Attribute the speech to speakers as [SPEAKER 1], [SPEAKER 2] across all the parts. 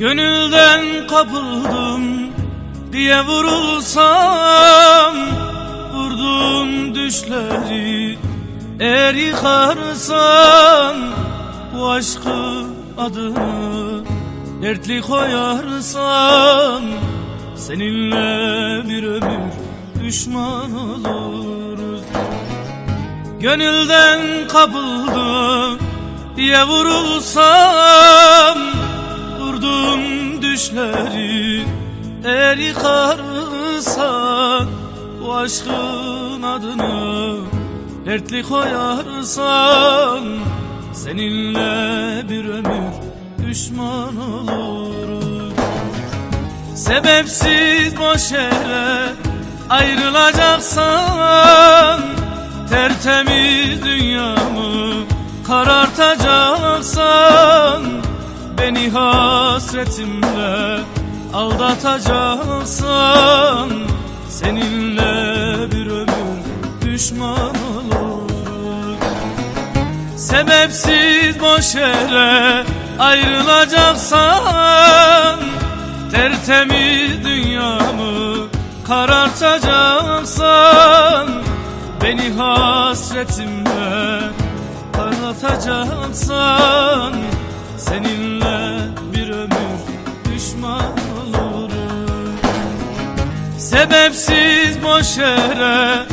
[SPEAKER 1] Gönülden kapıldım diye vurulsam Vurduğum düşleri eğer yıkarsan Bu aşkı adını dertli koyarsan Seninle bir ömür düşman oluruz. Gönülden kapıldım diye vurulsam Vurdum düşleri eğer yıkarsan Bu aşkın adını dertli koyarsan Seninle bir ömür düşman oluruz Sebepsiz boş yere ayrılacaksan Tertemiz dünyamı karartacaksan Beni hasretimle aldatacaksan Seninle bir ömür düşman olur Sebepsiz boş yere ayrılacaksan Tertemiz dünyamı karartacaksan Beni hasretimle parlatacaksan Seninle bir ömür düşman olurum. Sebepsiz boş yere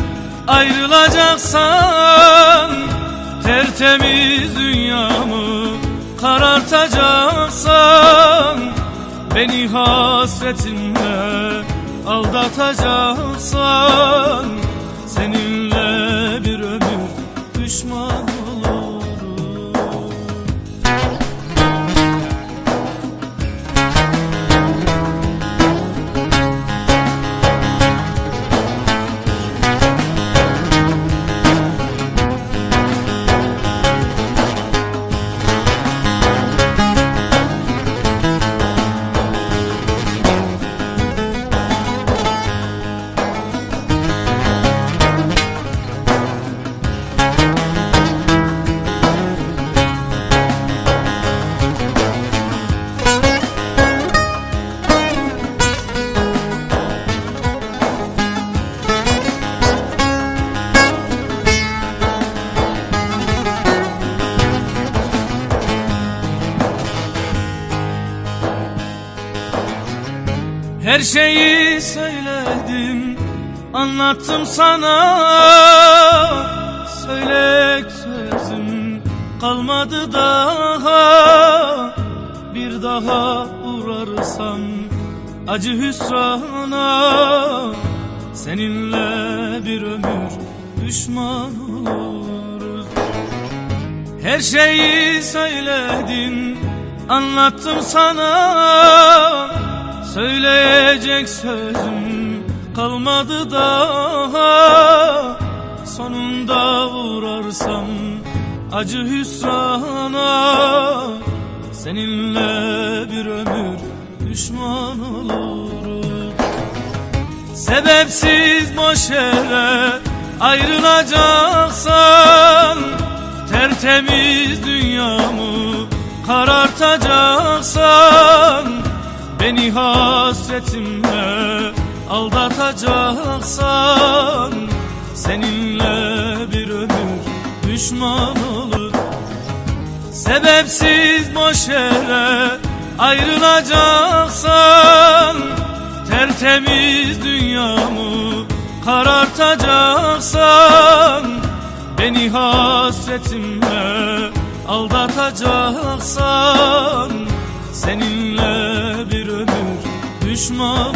[SPEAKER 1] ayrılacaksan Tertemiz dünyamı karartacaksan Beni hasretimle aldatacaksan Her şeyi söyledim, anlattım sana. Söyleyecek sözüm kalmadı daha. Bir daha uğrarsam acı hüsrana Seninle bir ömür düşman oluruz. Her şeyi söyledin, anlattım sana Söyleyecek sözüm kalmadı daha. Sonunda vurarsam acı hüsrana. Seninle bir ömür düşman olurum. Sebepsiz boş yere ayrılacaksan Tertemiz dünyamı karartacaksan Beni hasretimle aldatacaksan Seninle bir ömür düşman olur. Sebepsiz boş yere ayrılacaksan Tertemiz dünyamı karartacaksan Beni hasretimle aldatacaksan Seninle bir ömür düşman